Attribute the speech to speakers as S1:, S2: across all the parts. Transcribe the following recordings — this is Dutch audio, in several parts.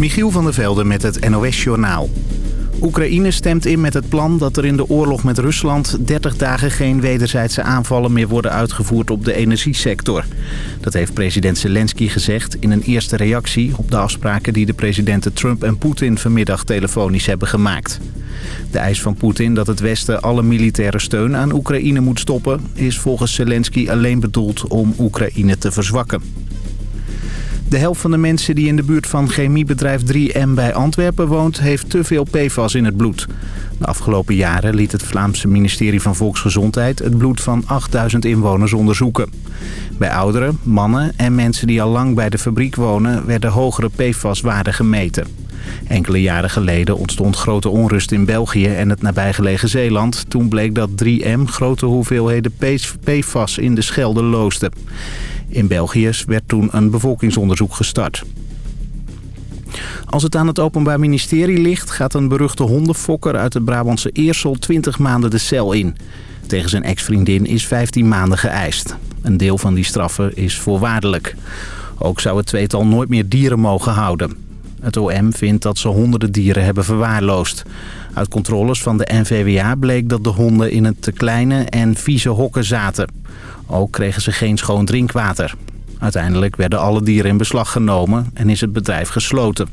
S1: Michiel van der Velde met het NOS-journaal. Oekraïne stemt in met het plan dat er in de oorlog met Rusland 30 dagen geen wederzijdse aanvallen meer worden uitgevoerd op de energiesector. Dat heeft president Zelensky gezegd in een eerste reactie op de afspraken die de presidenten Trump en Poetin vanmiddag telefonisch hebben gemaakt. De eis van Poetin dat het Westen alle militaire steun aan Oekraïne moet stoppen is volgens Zelensky alleen bedoeld om Oekraïne te verzwakken. De helft van de mensen die in de buurt van chemiebedrijf 3M bij Antwerpen woont... heeft te veel PFAS in het bloed. De afgelopen jaren liet het Vlaamse ministerie van Volksgezondheid... het bloed van 8000 inwoners onderzoeken. Bij ouderen, mannen en mensen die al lang bij de fabriek wonen... werden hogere PFAS-waarden gemeten. Enkele jaren geleden ontstond grote onrust in België en het nabijgelegen Zeeland. Toen bleek dat 3M grote hoeveelheden PFAS in de Schelde loosde. In België werd toen een bevolkingsonderzoek gestart. Als het aan het Openbaar Ministerie ligt... gaat een beruchte hondenfokker uit het Brabantse Eersel 20 maanden de cel in. Tegen zijn ex-vriendin is 15 maanden geëist. Een deel van die straffen is voorwaardelijk. Ook zou het tweetal nooit meer dieren mogen houden. Het OM vindt dat ze honderden dieren hebben verwaarloosd. Uit controles van de NVWA bleek dat de honden in een te kleine en vieze hokken zaten. Ook kregen ze geen schoon drinkwater. Uiteindelijk werden alle dieren in beslag genomen en is het bedrijf gesloten.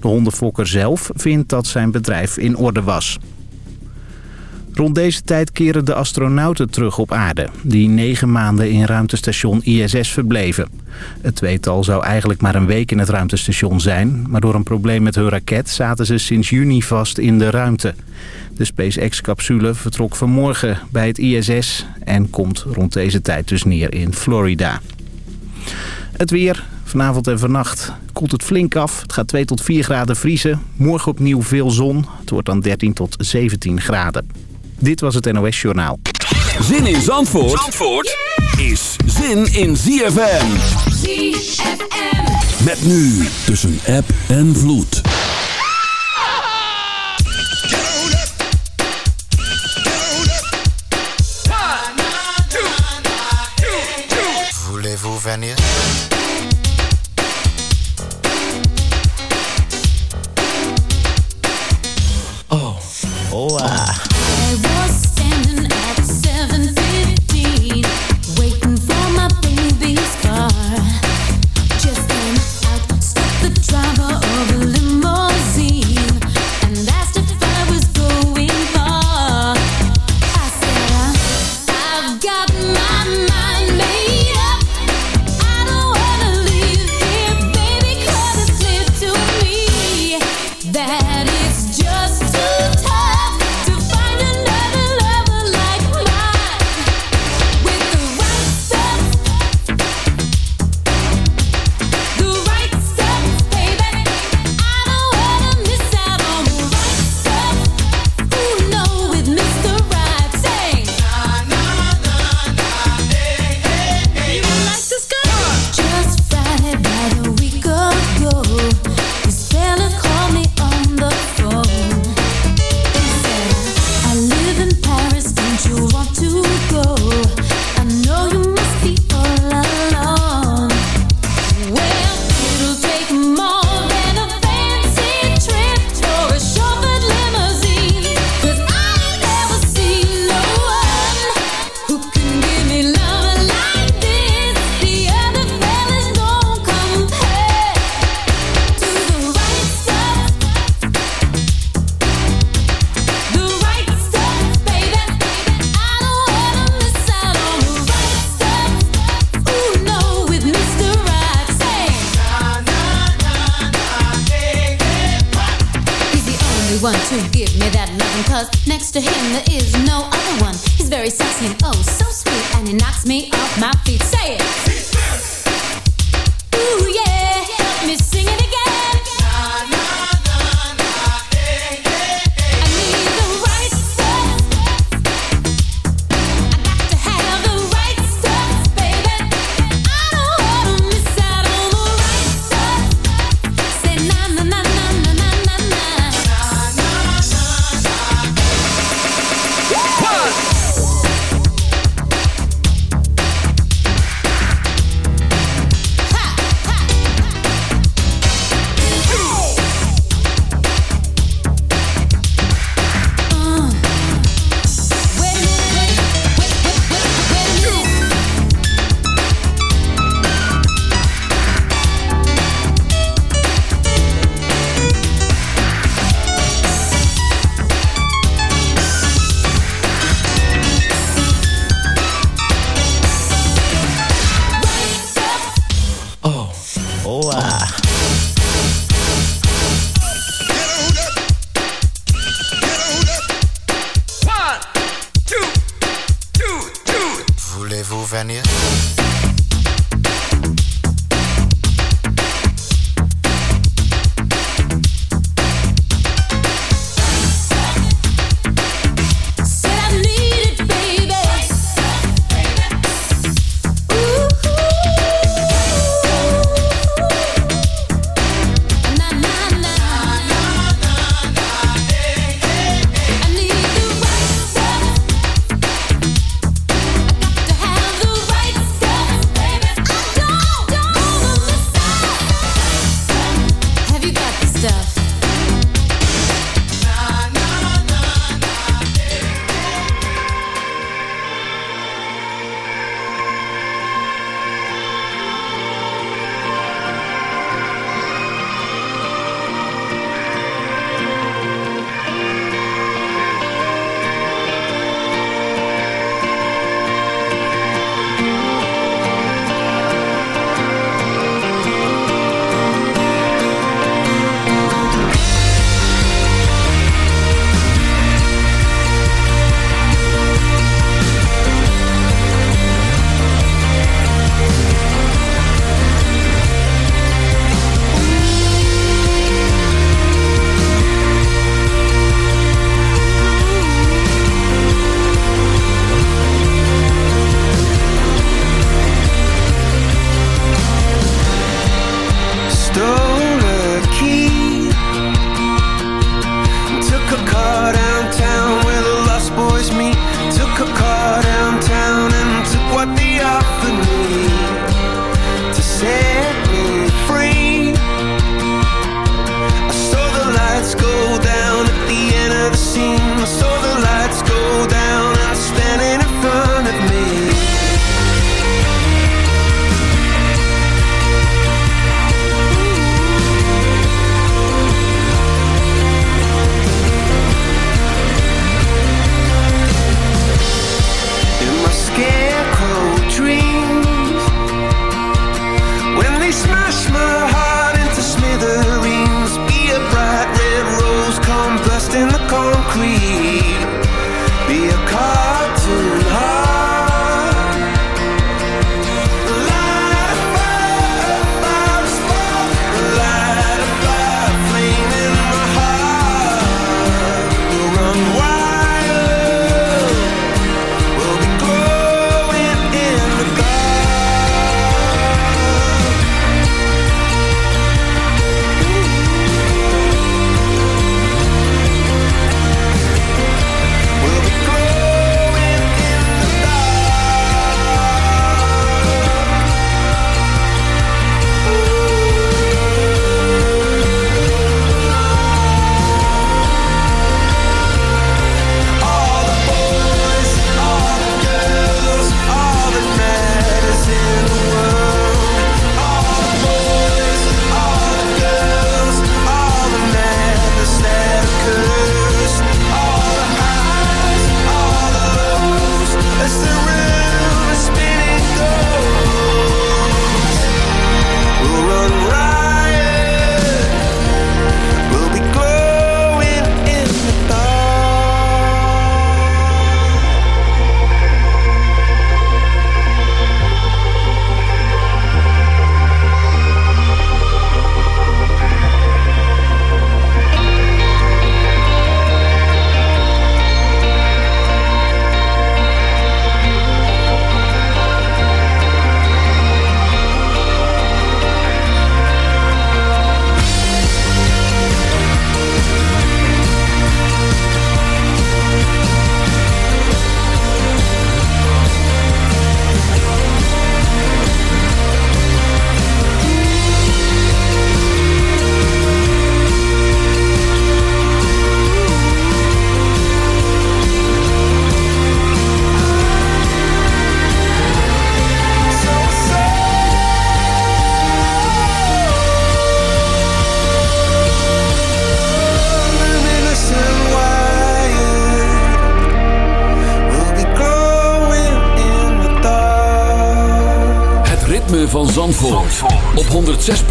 S1: De hondenfokker zelf vindt dat zijn bedrijf in orde was. Rond deze tijd keren de astronauten terug op aarde... die negen maanden in ruimtestation ISS verbleven. Het tweetal zou eigenlijk maar een week in het ruimtestation zijn... maar door een probleem met hun raket zaten ze sinds juni vast in de ruimte. De SpaceX-capsule vertrok vanmorgen bij het ISS... en komt rond deze tijd dus neer in Florida. Het weer, vanavond en vannacht koelt het flink af. Het gaat 2 tot 4 graden vriezen. Morgen opnieuw veel zon. Het wordt dan 13 tot 17 graden. Dit was het NOS Journaal.
S2: Zin in Zandvoort, Zandvoort is zin in ZFM.
S3: ZFM.
S2: Met nu tussen app en vloed.
S4: Voulez-vous venir
S5: vou Vénia.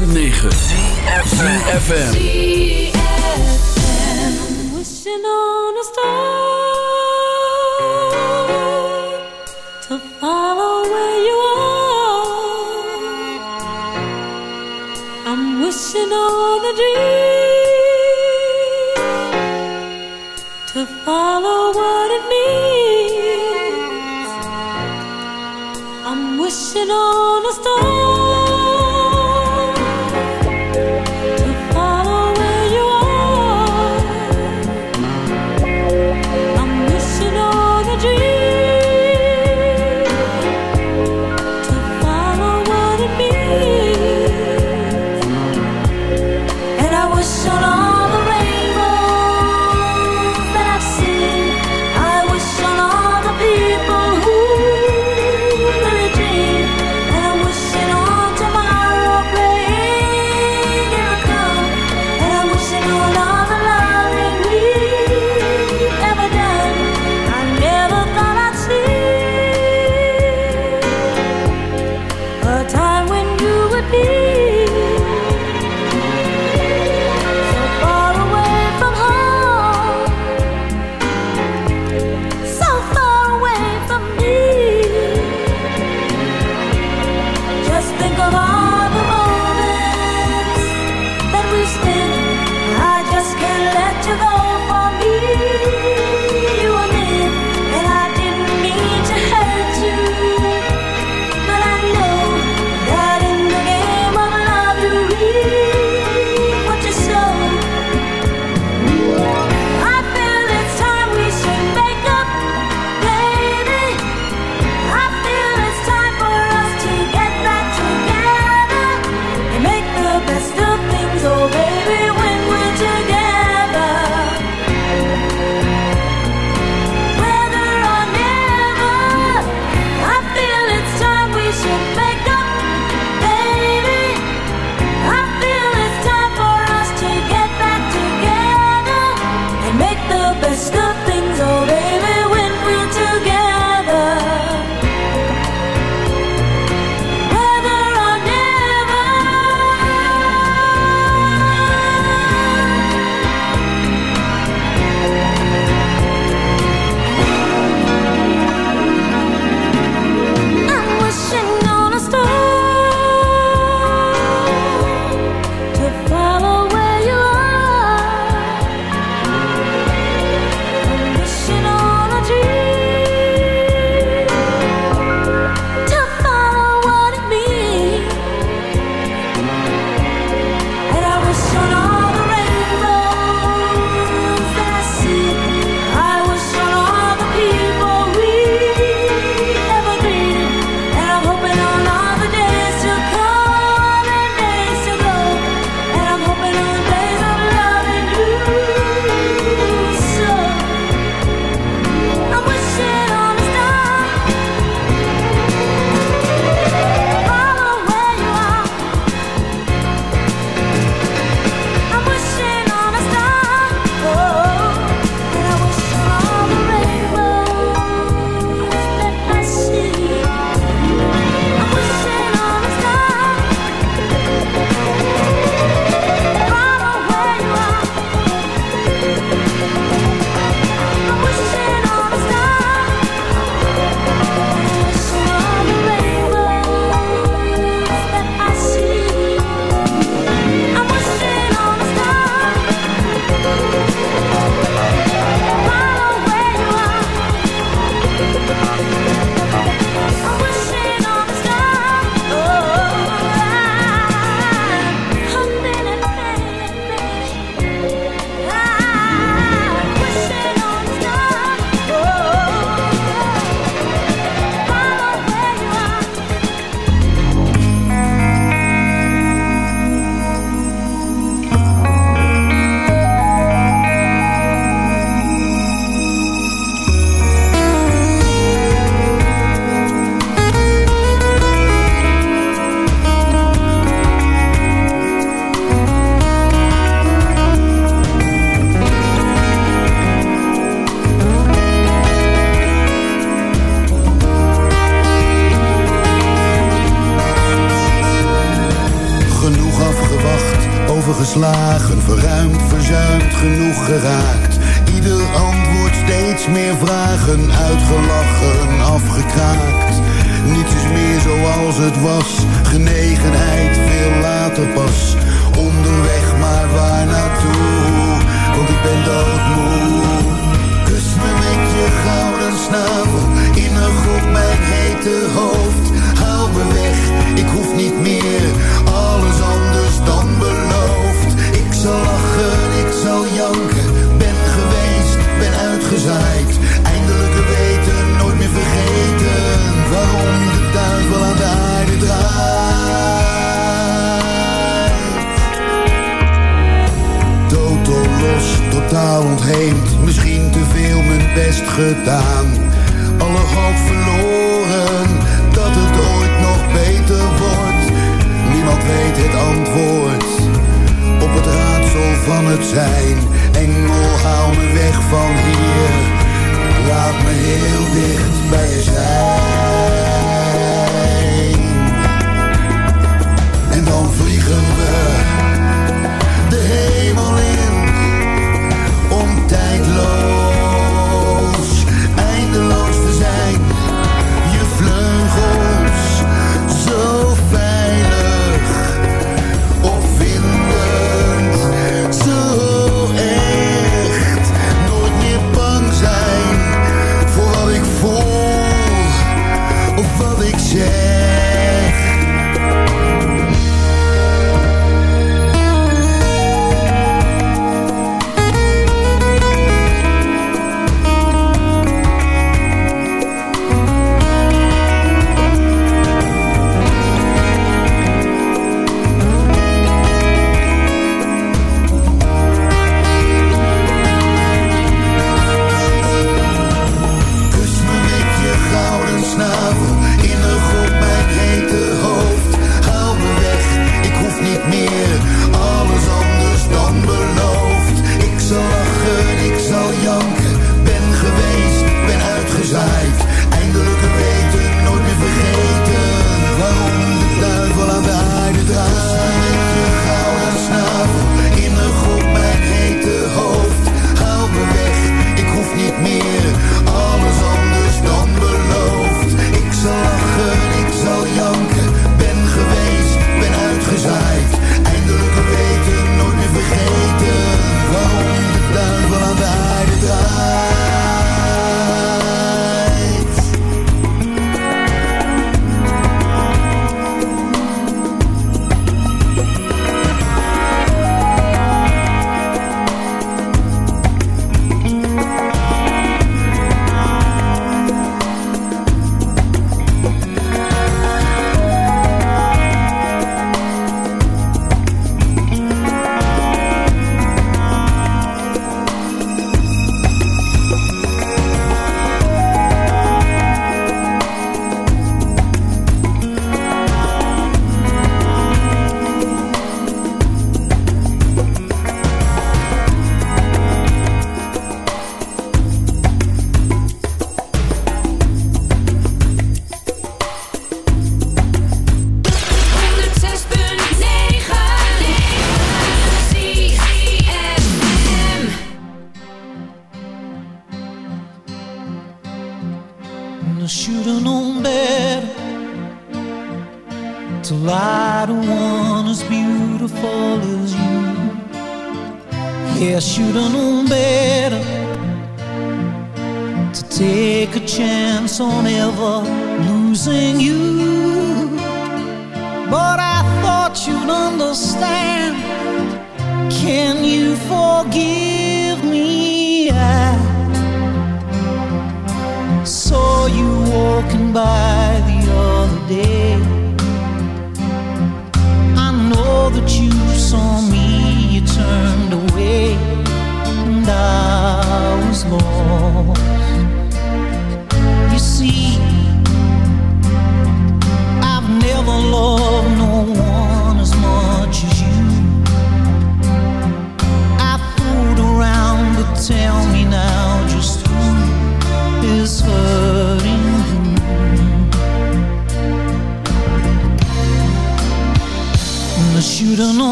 S5: 106.9
S2: FM.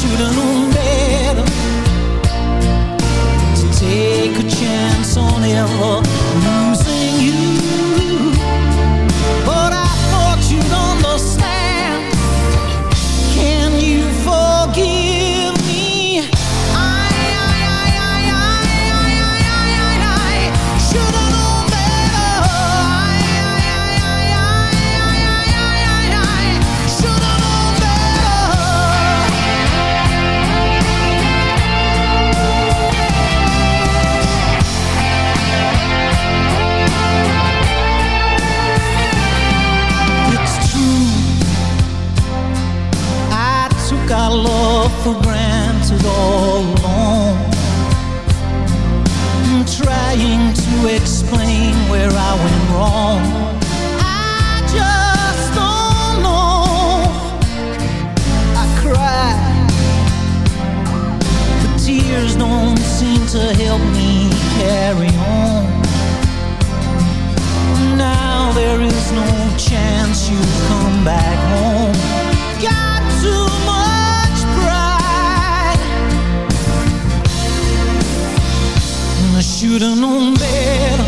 S2: should've better To so take a chance on
S6: him. where I went wrong. I just don't know. I cry, the tears don't seem to help me carry on. Now there is no chance you'll come back home. Got too much pride. I should've known better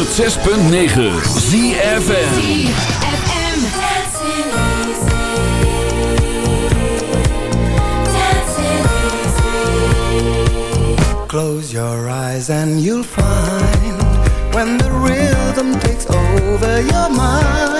S5: 106.9 ZFN
S7: Close your eyes and you'll find When the rhythm takes over your mind.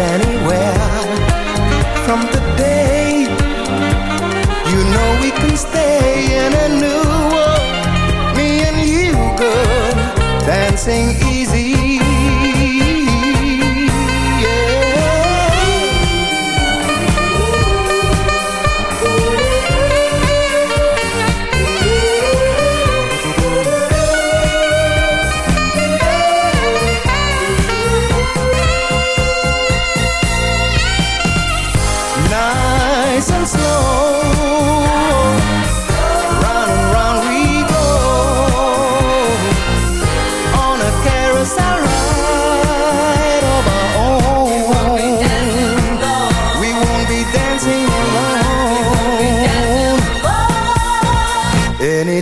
S7: and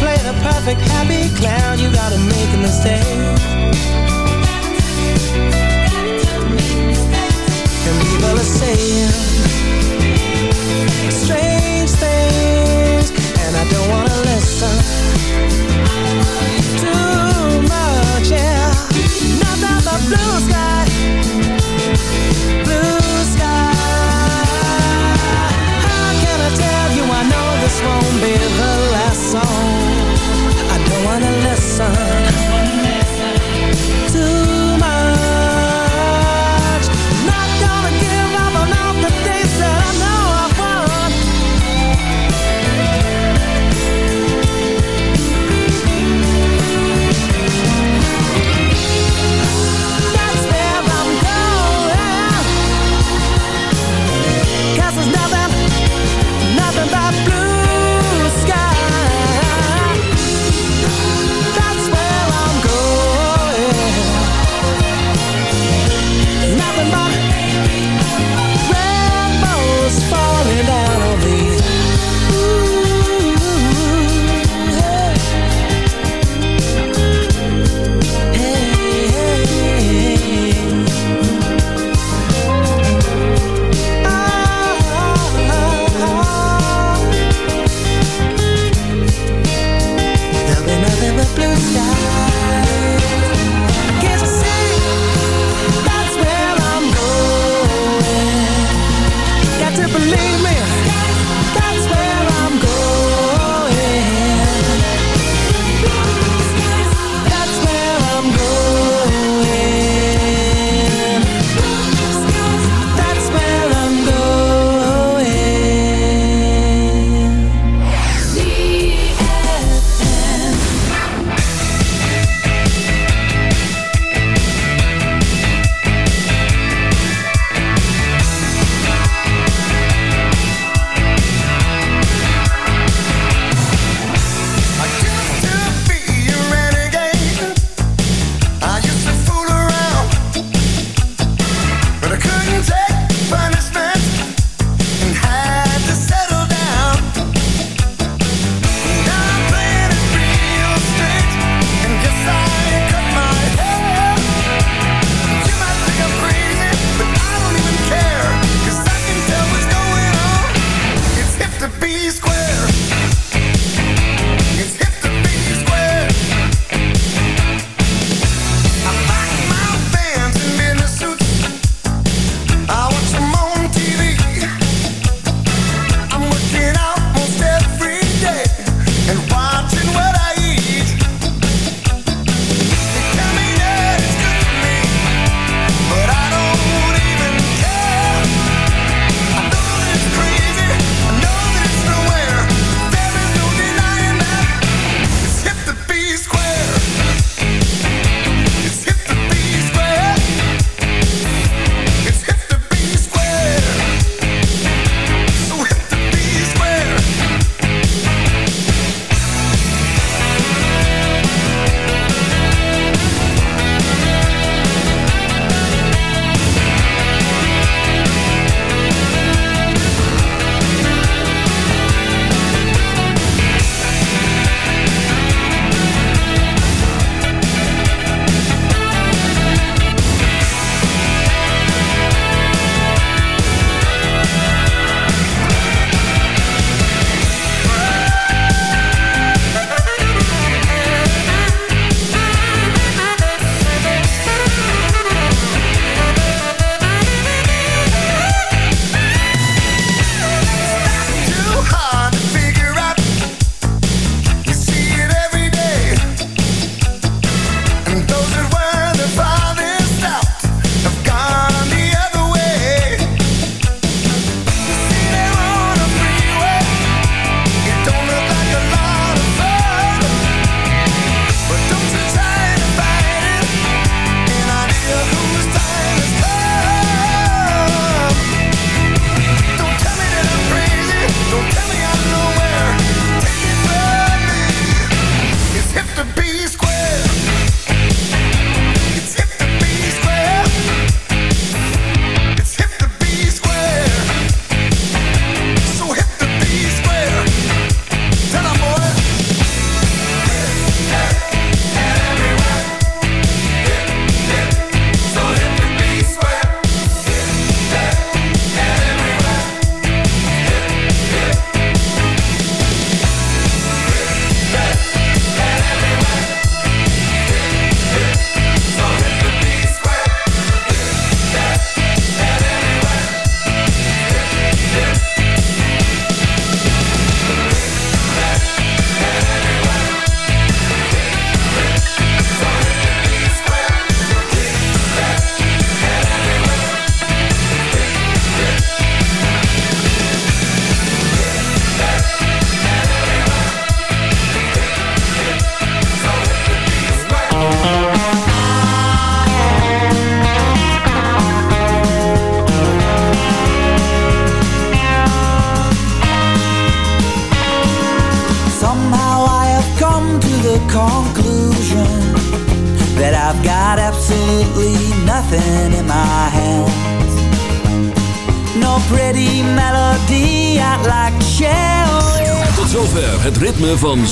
S6: Play the perfect happy clown, you gotta make a mistake. And people are saying strange things, and I don't wanna listen too much. Yeah, nothing but blue sky.
S8: want a
S2: lesson